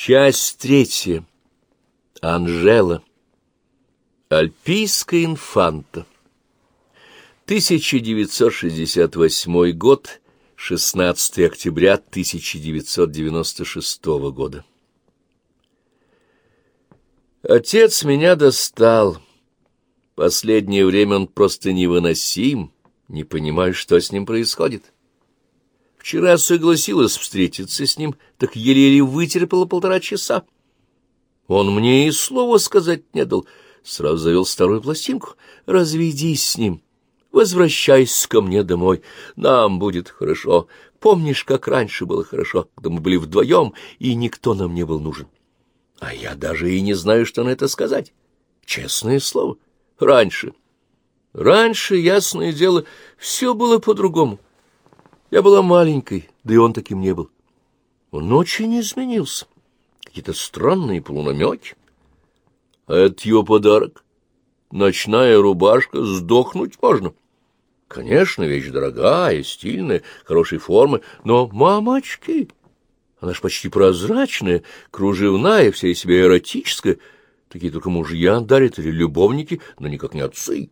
Часть третья. Анжела. Альпийская инфанта. 1968 год, 16 октября 1996 года. Отец меня достал. Последнее время он просто невыносим, не понимаю, что с ним происходит. Вчера согласилась встретиться с ним, так еле-еле вытерпела полтора часа. Он мне и слова сказать не дал. Сразу завел старую пластинку. «Разведись с ним, возвращайся ко мне домой, нам будет хорошо. Помнишь, как раньше было хорошо, когда мы были вдвоем, и никто нам не был нужен?» А я даже и не знаю, что на это сказать. Честное слово, раньше. Раньше, ясное дело, все было по-другому. Я была маленькой, да и он таким не был. Он очень изменился. Какие-то странные полунамеки. А это его подарок. Ночная рубашка, сдохнуть можно. Конечно, вещь дорогая, стильная, хорошей формы, но, мамочки, она ж почти прозрачная, кружевная, вся из себя эротическая. Такие только мужья дарят или любовники, но никак не отцы.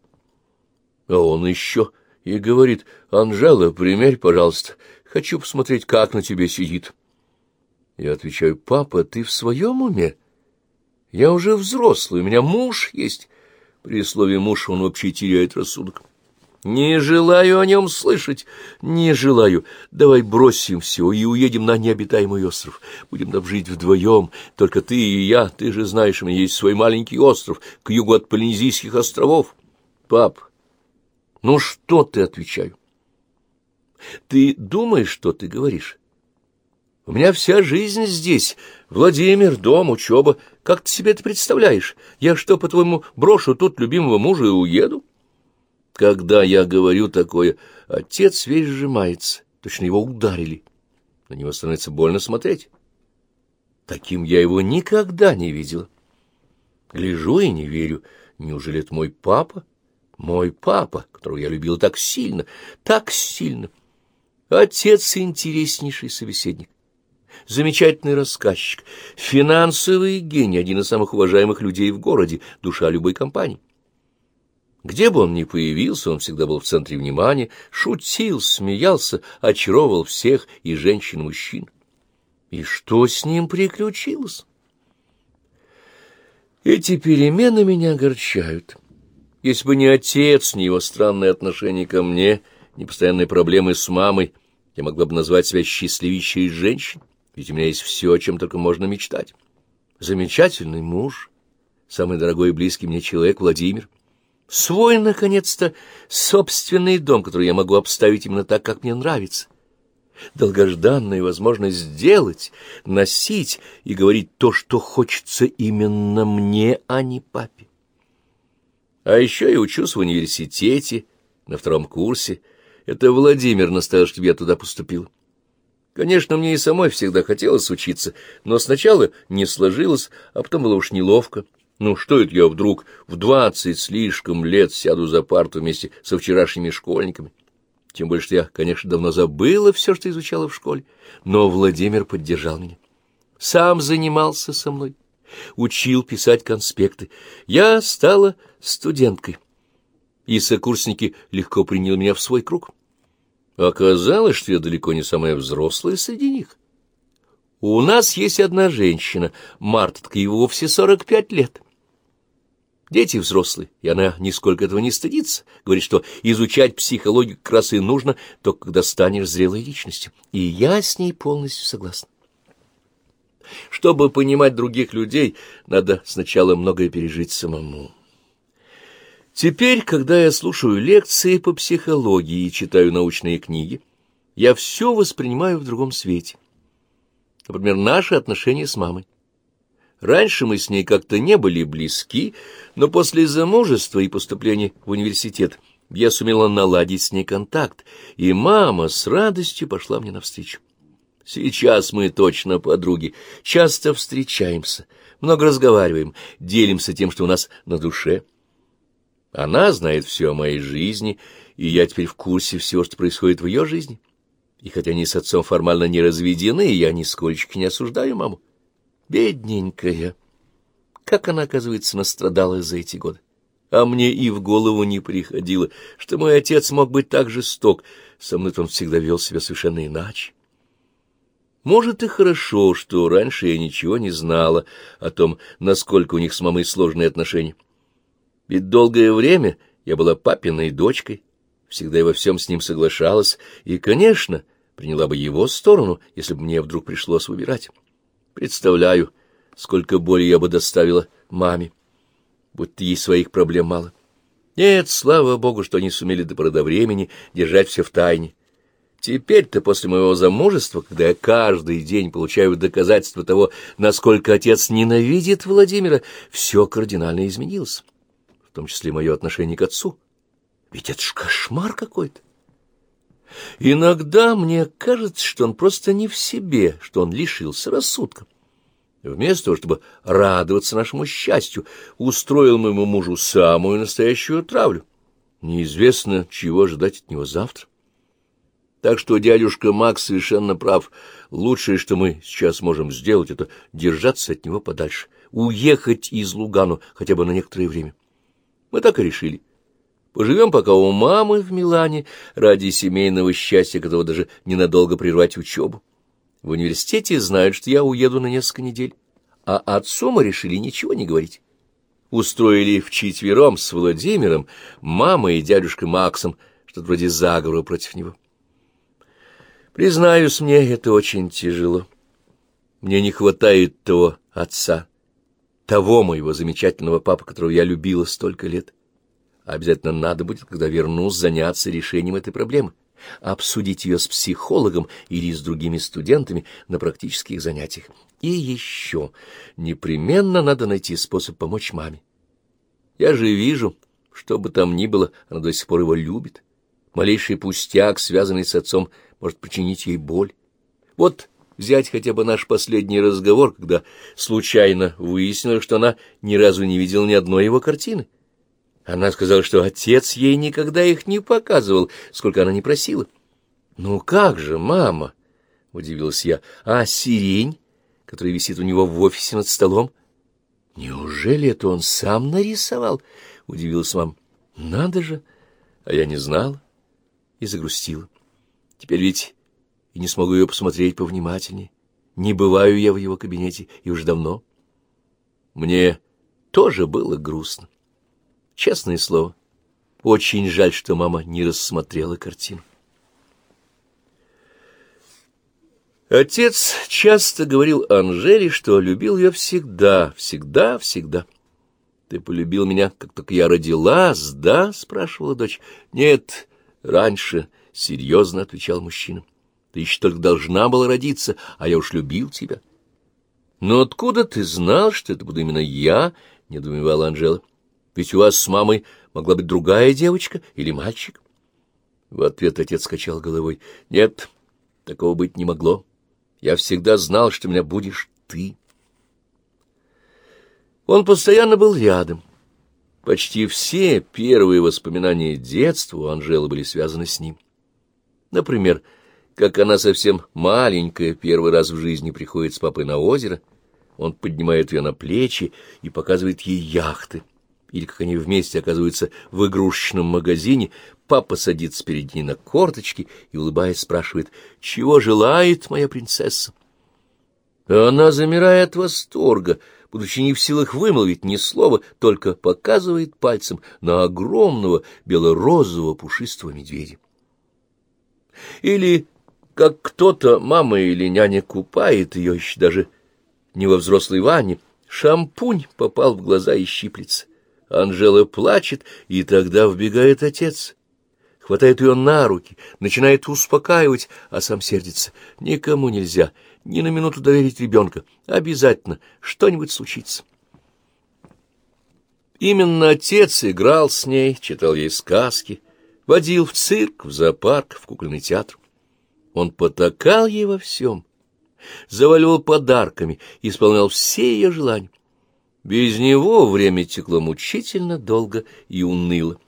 А он еще и говорит, «Анжела, примерь, пожалуйста, хочу посмотреть, как на тебе сидит». Я отвечаю, «Папа, ты в своем уме? Я уже взрослый, у меня муж есть». При слове «муж» он вообще теряет рассудок. «Не желаю о нем слышать, не желаю. Давай бросим все и уедем на необитаемый остров. Будем там жить вдвоем, только ты и я. Ты же знаешь, у меня есть свой маленький остров к югу от Полинезийских островов. Пап, ну что ты, отвечаю? Ты думаешь, что ты говоришь? У меня вся жизнь здесь. Владимир, дом, учеба. Как ты себе это представляешь? Я что, по-твоему, брошу тут любимого мужа и уеду? Когда я говорю такое, отец весь сжимается. Точно его ударили. На него становится больно смотреть. Таким я его никогда не видел. Гляжу и не верю. Неужели это мой папа? Мой папа, которого я любил так сильно, так сильно. Отец — интереснейший собеседник, замечательный рассказчик, финансовый гений, один из самых уважаемых людей в городе, душа любой компании. Где бы он ни появился, он всегда был в центре внимания, шутил, смеялся, очаровывал всех, и женщин, и мужчин. И что с ним приключилось? Эти перемены меня огорчают. Если бы не отец, не его странное отношение ко мне, не постоянные проблемы с мамой, я могла бы назвать себя счастливейшей женщин, ведь у меня есть все, о чем только можно мечтать. Замечательный муж, самый дорогой и близкий мне человек Владимир, свой, наконец-то, собственный дом, который я могу обставить именно так, как мне нравится, долгожданная возможность сделать, носить и говорить то, что хочется именно мне, а не папе. А еще я учусь в университете, на втором курсе. Это Владимир настоял, чтобы я туда поступил. Конечно, мне и самой всегда хотелось учиться, но сначала не сложилось, а потом было уж неловко. Ну, что это я вдруг в двадцать слишком лет сяду за парту вместе со вчерашними школьниками? Тем более, что я, конечно, давно забыла все, что изучала в школе. Но Владимир поддержал меня. Сам занимался со мной учил писать конспекты. Я стала студенткой, и сокурсники легко приняли меня в свой круг. Оказалось, что я далеко не самая взрослая среди них. У нас есть одна женщина, Марта, так ей вовсе сорок пять лет. Дети взрослые, и она нисколько этого не стыдится. Говорит, что изучать психологию как раз и нужно, только когда станешь зрелой личностью. И я с ней полностью согласна. Чтобы понимать других людей, надо сначала многое пережить самому. Теперь, когда я слушаю лекции по психологии и читаю научные книги, я все воспринимаю в другом свете. Например, наши отношения с мамой. Раньше мы с ней как-то не были близки, но после замужества и поступления в университет я сумела наладить с ней контакт, и мама с радостью пошла мне навстречу. Сейчас мы точно подруги, часто встречаемся, много разговариваем, делимся тем, что у нас на душе. Она знает все о моей жизни, и я теперь в курсе всего, что происходит в ее жизни. И хотя они с отцом формально не разведены, я нисколько не осуждаю маму. Бедненькая! Как она, оказывается, настрадала за эти годы. А мне и в голову не приходило, что мой отец мог быть так жесток. Со мной он всегда вел себя совершенно иначе. Может, и хорошо, что раньше я ничего не знала о том, насколько у них с мамой сложные отношения. Ведь долгое время я была папиной дочкой, всегда и во всем с ним соглашалась, и, конечно, приняла бы его сторону, если бы мне вдруг пришлось выбирать. Представляю, сколько боли я бы доставила маме, будто ей своих проблем мало. Нет, слава богу, что они сумели до поры до времени держать все в тайне. Теперь-то после моего замужества, когда я каждый день получаю доказательства того, насколько отец ненавидит Владимира, все кардинально изменилось, в том числе мое отношение к отцу. Ведь это ж кошмар какой-то. Иногда мне кажется, что он просто не в себе, что он лишился рассудка. Вместо того, чтобы радоваться нашему счастью, устроил моему мужу самую настоящую травлю. Неизвестно, чего ждать от него завтра. Так что дядюшка Макс совершенно прав. Лучшее, что мы сейчас можем сделать, это держаться от него подальше, уехать из Лугану хотя бы на некоторое время. Мы так и решили. Поживем пока у мамы в Милане, ради семейного счастья, которого даже ненадолго прервать учебу. В университете знают, что я уеду на несколько недель, а отцу мы решили ничего не говорить. Устроили вчетвером с Владимиром, мамой и дядюшкой Максом, что-то вроде заговора против него. Признаюсь, мне это очень тяжело. Мне не хватает того отца, того моего замечательного папы, которого я любила столько лет. Обязательно надо будет, когда вернусь, заняться решением этой проблемы, обсудить ее с психологом или с другими студентами на практических занятиях. И еще непременно надо найти способ помочь маме. Я же вижу, что бы там ни было, она до сих пор его любит. Малейший пустяк, связанный с отцом, может причинить ей боль. Вот взять хотя бы наш последний разговор, когда случайно выяснилось, что она ни разу не видела ни одной его картины. Она сказала, что отец ей никогда их не показывал, сколько она не просила. — Ну как же, мама? — удивилась я. — А сирень, которая висит у него в офисе над столом? — Неужели это он сам нарисовал? — удивилась мама. — Надо же! А я не знала и загрустила. Теперь ведь и не смогу ее посмотреть повнимательнее. Не бываю я в его кабинете и уж давно. Мне тоже было грустно. Честное слово, очень жаль, что мама не рассмотрела картину. Отец часто говорил Анжеле, что любил ее всегда, всегда, всегда. «Ты полюбил меня, как только я родилась, да?» — спрашивала дочь. «Нет, раньше», — серьезно отвечал мужчина. «Ты еще только должна была родиться, а я уж любил тебя». «Но откуда ты знал, что это буду именно я?» — недоумевала Анжела. Ведь у вас с мамой могла быть другая девочка или мальчик. В ответ отец качал головой. Нет, такого быть не могло. Я всегда знал, что меня будешь ты. Он постоянно был рядом. Почти все первые воспоминания детства у Анжелы были связаны с ним. Например, как она совсем маленькая первый раз в жизни приходит с папой на озеро, он поднимает ее на плечи и показывает ей яхты или как они вместе оказываются в игрушечном магазине, папа садится перед ней на корточки и, улыбаясь, спрашивает, «Чего желает моя принцесса?» она, замирая от восторга, будучи не в силах вымолвить ни слова, только показывает пальцем на огромного бело-розового пушистого медведя. Или как кто-то, мама или няня, купает ее еще даже не во взрослой ванне, шампунь попал в глаза и щиплется. Анжела плачет, и тогда вбегает отец. Хватает ее на руки, начинает успокаивать, а сам сердится. Никому нельзя ни на минуту доверить ребенка. Обязательно что-нибудь случится. Именно отец играл с ней, читал ей сказки, водил в цирк, в зоопарк, в кукольный театр. Он потакал ей во всем, заваливал подарками, исполнял все ее желания. Без него время текло мучительно долго и уныло.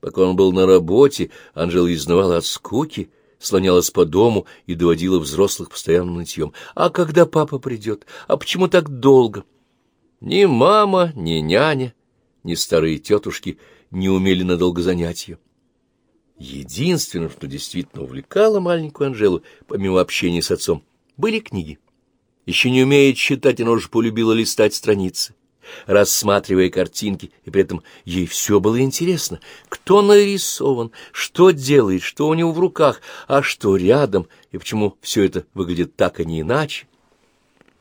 Пока он был на работе, Анжела изнывала от скуки, слонялась по дому и доводила взрослых постоянным нытьем. «А когда папа придет? А почему так долго?» Ни мама, ни няня, ни старые тетушки не умели надолго занять ее. Единственное, что действительно увлекало маленькую Анжелу, помимо общения с отцом, были книги. Еще не умея читать, она уже полюбила листать страницы рассматривая картинки, и при этом ей все было интересно. Кто нарисован, что делает, что у него в руках, а что рядом, и почему все это выглядит так, а не иначе.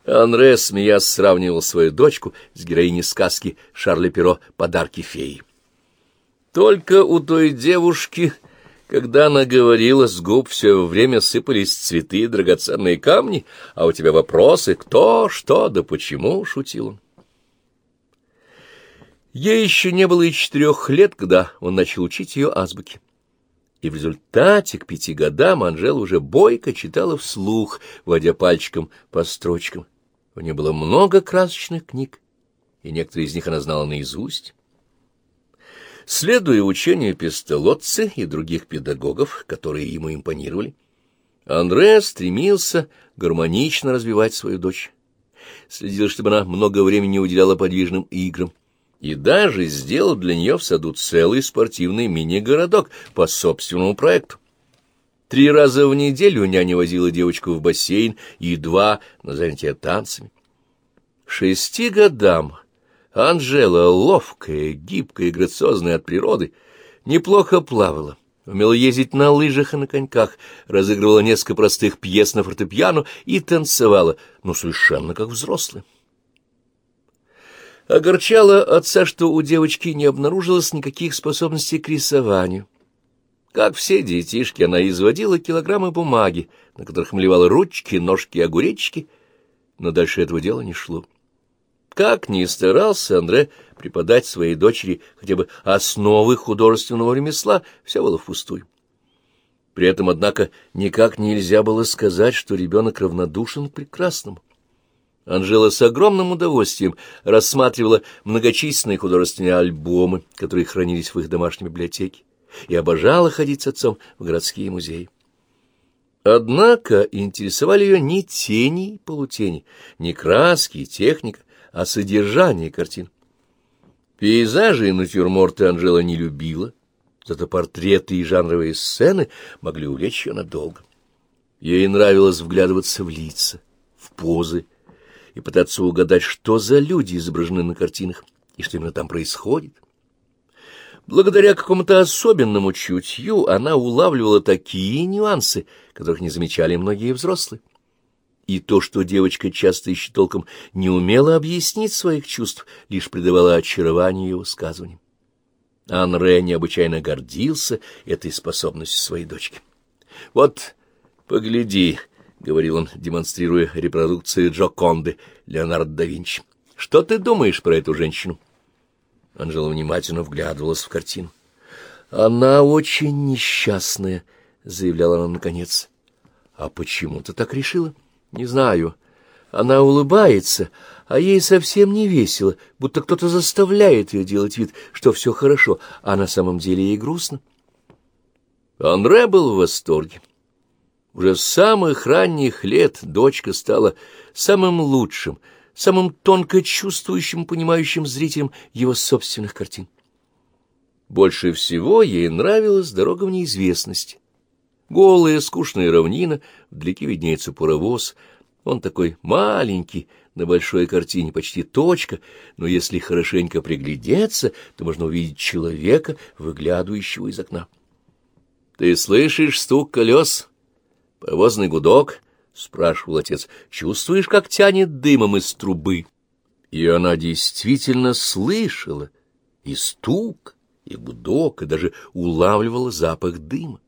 Анре, смеясь, сравнивал свою дочку с героиней сказки Шарля Перо «Подарки феи». Только у той девушки, когда она говорила, с губ все время сыпались цветы и драгоценные камни, а у тебя вопросы «кто», «что», да «почему», — шутил он. Ей еще не было и четырех лет, когда он начал учить ее азбуке. И в результате к пяти годам Анжела уже бойко читала вслух, водя пальчиком по строчкам. У нее было много красочных книг, и некоторые из них она знала наизусть. Следуя учению Пестелотцы и других педагогов, которые ему импонировали, Андре стремился гармонично развивать свою дочь. Следил, чтобы она много времени уделяла подвижным играм, и даже сделал для нее в саду целый спортивный мини-городок по собственному проекту. Три раза в неделю няня возила девочку в бассейн и два на занятия танцами. Шести годам Анжела, ловкая, гибкая и грациозная от природы, неплохо плавала, умела ездить на лыжах и на коньках, разыгрывала несколько простых пьес на фортепиано и танцевала, но совершенно как взрослая. Огорчало отца, что у девочки не обнаружилось никаких способностей к рисованию. Как все детишки, она изводила килограммы бумаги, на которых млевала ручки, ножки и огуречки, но дальше этого дела не шло. Как ни старался Андре преподать своей дочери хотя бы основы художественного ремесла, все было впустую. При этом, однако, никак нельзя было сказать, что ребенок равнодушен к прекрасному. Анжела с огромным удовольствием рассматривала многочисленные художественные альбомы, которые хранились в их домашней библиотеке, и обожала ходить с отцом в городские музеи. Однако интересовали ее не тени и полутени, не краски и техника, а содержание картин. Пейзажи и натюрморты Анжела не любила, зато портреты и жанровые сцены могли увлечь ее надолго. Ей нравилось вглядываться в лица, в позы, и пытаться угадать, что за люди изображены на картинах и что именно там происходит. Благодаря какому-то особенному чутью она улавливала такие нюансы, которых не замечали многие взрослые. И то, что девочка часто еще толком не умела объяснить своих чувств, лишь придавало очарованию ее высказываниям. Анре необычайно гордился этой способностью своей дочки. «Вот, погляди, — говорил он, демонстрируя репродукцию Джоконды Леонардо да Винчи. — Что ты думаешь про эту женщину? Анжела внимательно вглядывалась в картину. — Она очень несчастная, — заявляла она наконец. — А почему ты так решила? — Не знаю. Она улыбается, а ей совсем не весело, будто кто-то заставляет ее делать вид, что все хорошо, а на самом деле ей грустно. Андре был в восторге. Уже с самых ранних лет дочка стала самым лучшим, самым тонко чувствующим, понимающим зрителем его собственных картин. Больше всего ей нравилась дорога в неизвестность. Голая, скучная равнина, вдалеке виднеется паровоз. Он такой маленький, на большой картине почти точка, но если хорошенько приглядеться, то можно увидеть человека, выглядывающего из окна. — Ты слышишь стук колес? Паровозный гудок, — спрашивал отец, — чувствуешь, как тянет дымом из трубы? И она действительно слышала и стук, и гудок, и даже улавливала запах дыма.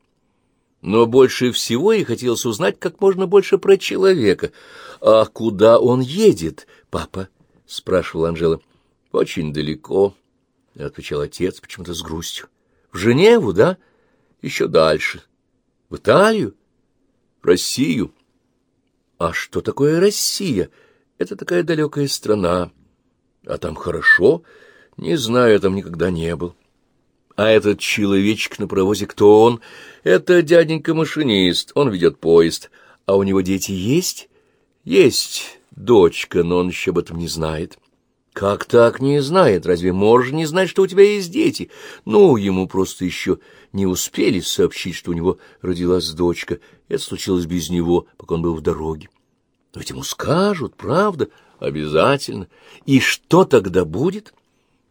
Но больше всего ей хотелось узнать как можно больше про человека. — А куда он едет, папа? — спрашивала Анжела. — Очень далеко, — отвечал отец почему-то с грустью. — В Женеву, да? Еще дальше. — В Италию? Россию. А что такое Россия? Это такая далекая страна. А там хорошо? Не знаю, я там никогда не был. А этот человечек на паровозе, кто он? Это дяденька-машинист, он ведет поезд. А у него дети есть? Есть дочка, но он еще об этом не знает. Как так не знает? Разве можешь не знать, что у тебя есть дети? Ну, ему просто еще не успели сообщить, что у него родилась дочка. Это случилось без него, пока он был в дороге. Но ведь ему скажут, правда, обязательно. И что тогда будет?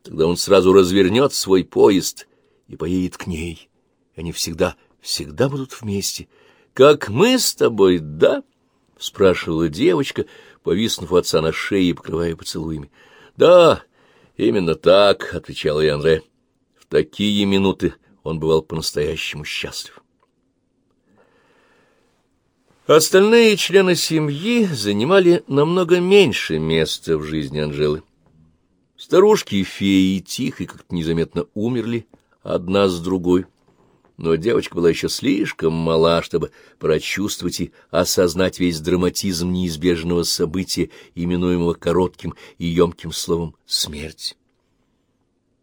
Тогда он сразу развернет свой поезд и поедет к ней. Они всегда, всегда будут вместе. Как мы с тобой, да? — спрашивала девочка, повиснув отца на шее и покрывая поцелуями. — Да, именно так, — отвечал и Андре. В такие минуты он бывал по-настоящему счастлив. Остальные члены семьи занимали намного меньше места в жизни Анжелы. Старушки и феи тихо и как-то незаметно умерли одна с другой, но девочка была еще слишком мала, чтобы прочувствовать и осознать весь драматизм неизбежного события, именуемого коротким и емким словом «смерть».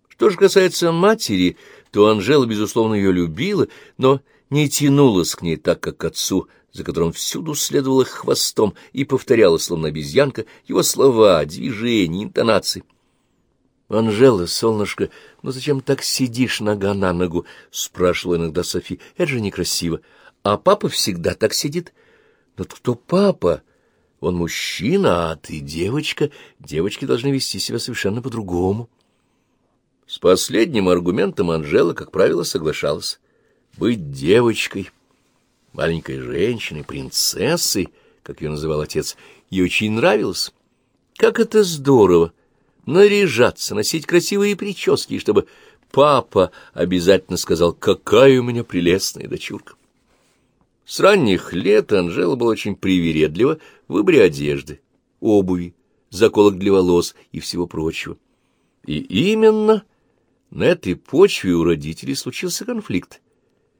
Что же касается матери, то Анжела, безусловно, ее любила, но не тянулась к ней так, как к отцу, за которым всюду следовала хвостом и повторяла, словно обезьянка, его слова, движения, интонации. — Анжела, солнышко, ну зачем так сидишь нога на ногу? — спрашивала иногда Софи. — Это же некрасиво. А папа всегда так сидит. — Но кто папа? Он мужчина, а ты девочка. Девочки должны вести себя совершенно по-другому. С последним аргументом Анжела, как правило, соглашалась. Быть девочкой — маленькой женщиной, принцессой, как ее называл отец, ей очень нравилось. Как это здорово! Наряжаться, носить красивые прически, чтобы папа обязательно сказал, какая у меня прелестная дочурка. С ранних лет Анжела была очень привередлива в выборе одежды, обуви, заколок для волос и всего прочего. И именно на этой почве у родителей случился конфликт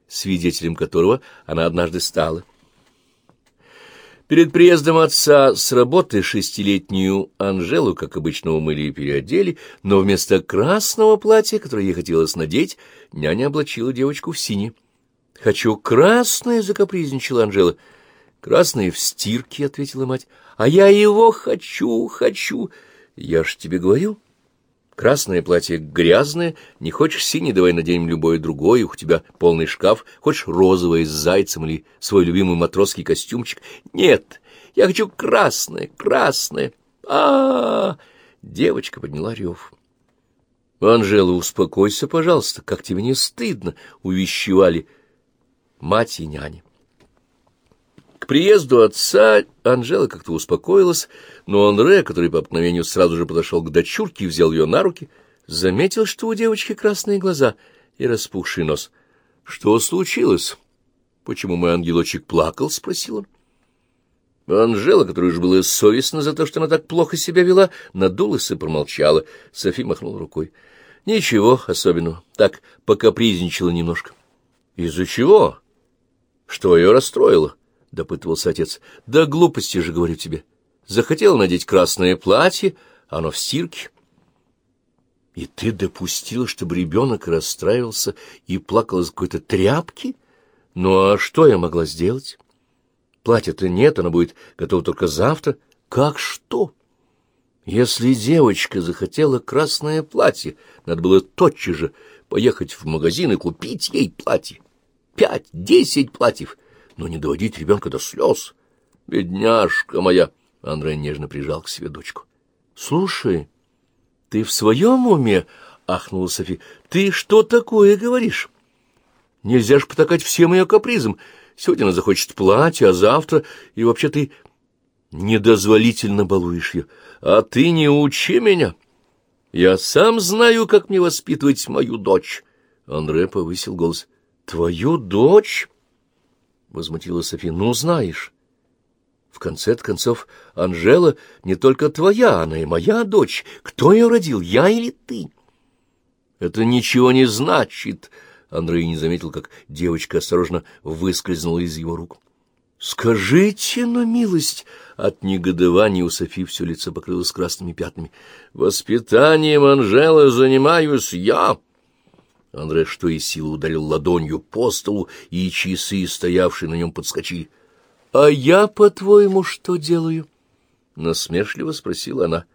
свидетелем которого она однажды стала. Перед приездом отца с работы шестилетнюю Анжелу, как обычно, умыли и переодели, но вместо красного платья, которое ей хотелось надеть, няня облачила девочку в сине. «Хочу красное!» — закапризничала Анжела. «Красное в стирке», — ответила мать. «А я его хочу, хочу!» «Я ж тебе говорю!» Красное платье грязное, не хочешь синий, давай наденем любое другое, у тебя полный шкаф, хочешь розовое с зайцем или свой любимый матросский костюмчик. Нет, я хочу красное, красное. а, -а, -а, Девочка подняла рев. «Анжела, успокойся, пожалуйста, как тебе не стыдно!» — увещевали мать и няня приезду отца Анжела как-то успокоилась, но Анре, который по обыкновению сразу же подошел к дочурке и взял ее на руки, заметил, что у девочки красные глаза и распухший нос. — Что случилось? — Почему мой ангелочек плакал? — спросил он. Анжела, которая уж была совестна за то, что она так плохо себя вела, надулась и промолчала. Софи махнула рукой. — Ничего особенного, так покапризничала немножко. — Из-за чего? Что ее расстроило? — допытывался отец. — Да глупости же, говорю тебе. Захотел надеть красное платье, оно в стирке. И ты допустил, чтобы ребенок расстраивался и плакал из какой-то тряпки? Ну а что я могла сделать? Платья-то нет, оно будет готово только завтра. Как что? Если девочка захотела красное платье, надо было тотчас же поехать в магазин и купить ей платье. Пять, десять платьев — но не доводить ребенка до слез. Бедняжка моя! Андрей нежно прижал к себе дочку. — Слушай, ты в своем уме? — ахнула Софи. — Ты что такое говоришь? Нельзя ж потакать всем ее капризам. Сегодня она захочет платье, а завтра... И вообще ты недозволительно балуешь ее. А ты не учи меня. Я сам знаю, как мне воспитывать мою дочь. Андре повысил голос. — Твою дочь? — возмутилась София. — Ну, знаешь. В конце концов, Анжела не только твоя, она и моя дочь. Кто ее родил, я или ты? — Это ничего не значит. Андрей не заметил, как девочка осторожно выскользнула из его рук. — Скажите на милость! От негодования у Софи все лицо покрылось красными пятнами. — Воспитанием Анжелы занимаюсь я! Андре что из силы ударил ладонью по столу, и часы, стоявшие на нем, подскочили. — А я, по-твоему, что делаю? — насмешливо спросила она.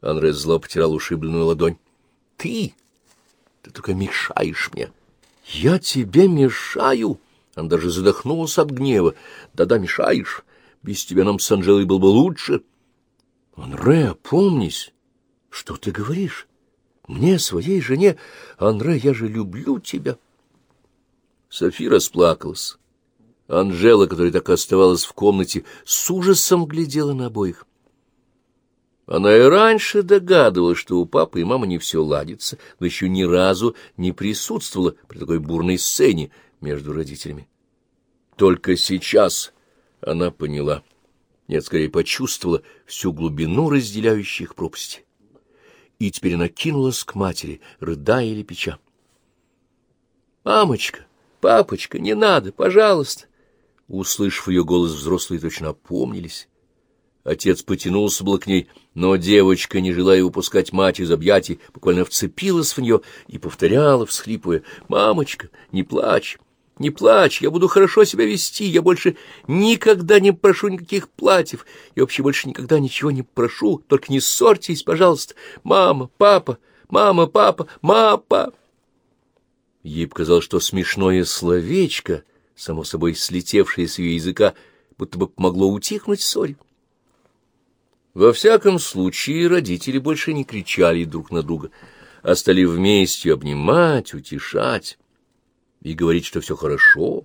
Андре зло потирал ушибленную ладонь. — Ты? Ты только мешаешь мне. — Я тебе мешаю? Он даже задохнулся от гнева. Да-да, мешаешь. Без тебя нам с Анжелой был бы лучше. — Анре, помнись. Что ты говоришь? Мне, своей жене... Анре, я же люблю тебя. Софи расплакалась. Анжела, которая так оставалась в комнате, с ужасом глядела на обоих. Она и раньше догадывалась, что у папы и мамы не все ладится, но еще ни разу не присутствовала при такой бурной сцене между родителями. Только сейчас она поняла, нет, скорее почувствовала всю глубину разделяющих пропасти. И теперь она кинулась к матери, рыдая или печа. «Мамочка, папочка, не надо, пожалуйста!» Услышав ее голос, взрослые точно опомнились. Отец потянулся было к ней, но девочка, не желая выпускать мать из объятий, буквально вцепилась в нее и повторяла, всхлипывая, «Мамочка, не плачь, не плачь, я буду хорошо себя вести, я больше никогда не прошу никаких платьев, я вообще больше никогда ничего не прошу, только не ссорьтесь, пожалуйста, мама, папа, мама, папа, мапа». Ей показалось, что смешное словечко, само собой слетевшее с ее языка, будто бы помогло утихнуть ссоре. Во всяком случае, родители больше не кричали друг на друга, а стали вместе обнимать, утешать и говорить, что все хорошо.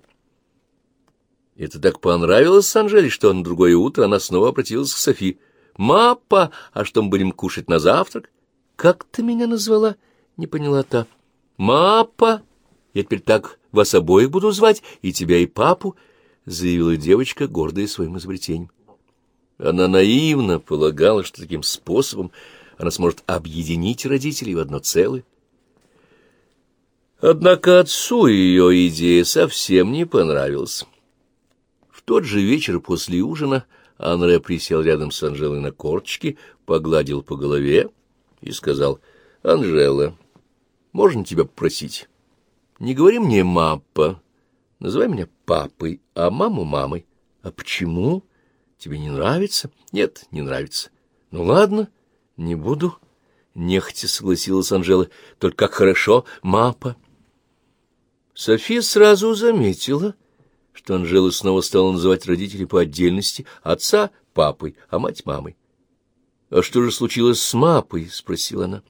Это так понравилось Анжеле, что на другое утро она снова обратилась к Софи. «Мапа, а что мы будем кушать на завтрак?» «Как ты меня назвала?» — не поняла та. «Мапа, я теперь так вас обоих буду звать, и тебя, и папу», — заявила девочка, гордая своим изобретением. Она наивно полагала, что таким способом она сможет объединить родителей в одно целое. Однако отцу ее идея совсем не понравилась. В тот же вечер после ужина Анре присел рядом с Анжелой на корточки, погладил по голове и сказал, «Анжела, можно тебя попросить? Не говори мне «маппа», называй меня папой, а маму мамой. А почему?» Тебе не нравится? Нет, не нравится. Ну ладно, не буду. Нехотя согласилась Анжела. Только как хорошо, мапа. София сразу заметила, что Анжела снова стала называть родителей по отдельности, отца — папой, а мать — мамой. — А что же случилось с мапой? — спросила она.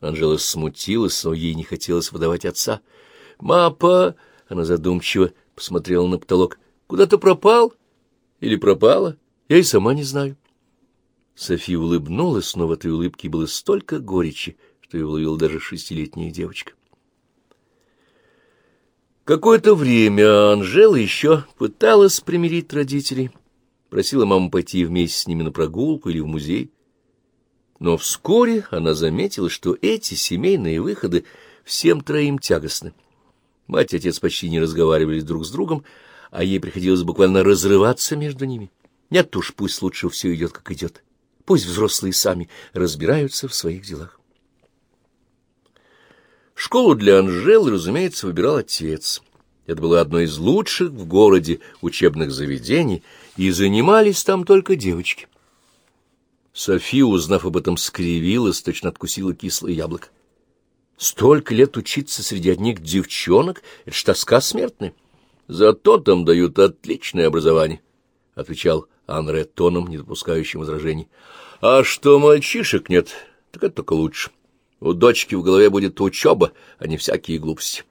Анжела смутилась, но ей не хотелось выдавать отца. — Мапа! — она задумчиво посмотрела на потолок. — Куда ты пропал? — или пропала? Я и сама не знаю. София улыбнулась, но в этой улыбке было столько горечи, что ее уловила даже шестилетняя девочка. Какое-то время Анжела еще пыталась примирить родителей, просила маму пойти вместе с ними на прогулку или в музей. Но вскоре она заметила, что эти семейные выходы всем троим тягостны. Мать и отец почти не разговаривали друг с другом, а ей приходилось буквально разрываться между ними. Нет уж, пусть лучше все идет, как идет. Пусть взрослые сами разбираются в своих делах. Школу для Анжелы, разумеется, выбирал отец. Это было одно из лучших в городе учебных заведений, и занимались там только девочки. София, узнав об этом, скривилась, точно откусила кислое яблоко. Столько лет учиться среди одних девчонок — это ж тоска смертная. Зато там дают отличное образование, — отвечал Анре тоном, не допускающим возражений. — А что мальчишек нет, так это только лучше. У дочки в голове будет учеба, а не всякие глупости.